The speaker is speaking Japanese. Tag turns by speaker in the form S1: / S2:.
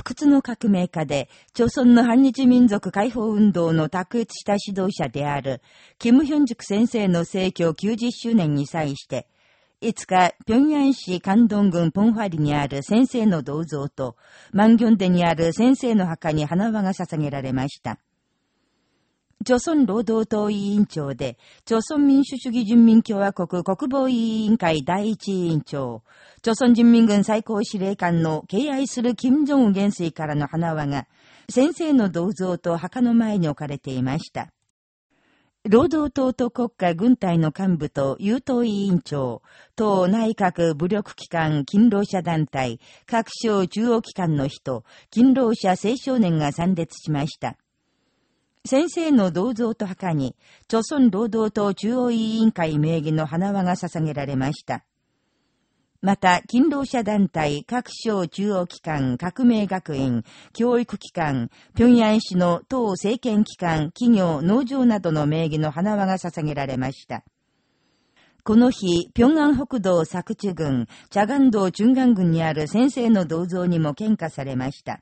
S1: 不屈の革命家で、朝鮮の反日民族解放運動の卓越した指導者である、キム・ヒョンジュク先生の逝去90周年に際して、5日、平壌市関東郡ポンファリにある先生の銅像と、マンギョンデにある先生の墓に花輪が捧げられました。朝鮮労働党委員長で、朝鮮民主主義人民共和国国防委員会第一委員長、朝鮮人民軍最高司令官の敬愛する金正恩元帥からの花輪が、先生の銅像と墓の前に置かれていました。労働党と国家軍隊の幹部と優等委員長、党内閣武力機関勤労者団体、各省中央機関の人、勤労者青少年が参列しました。先生の銅像と墓に、朝鮮労働党中央委員会名義の花輪が捧げられました。また、勤労者団体、各省中央機関、革命学院、教育機関、平壌市の党政権機関、企業、農場などの名義の花輪が捧げられました。この日、平安北道作中郡、茶岩道中岩郡にある先生の銅像にも献花されました。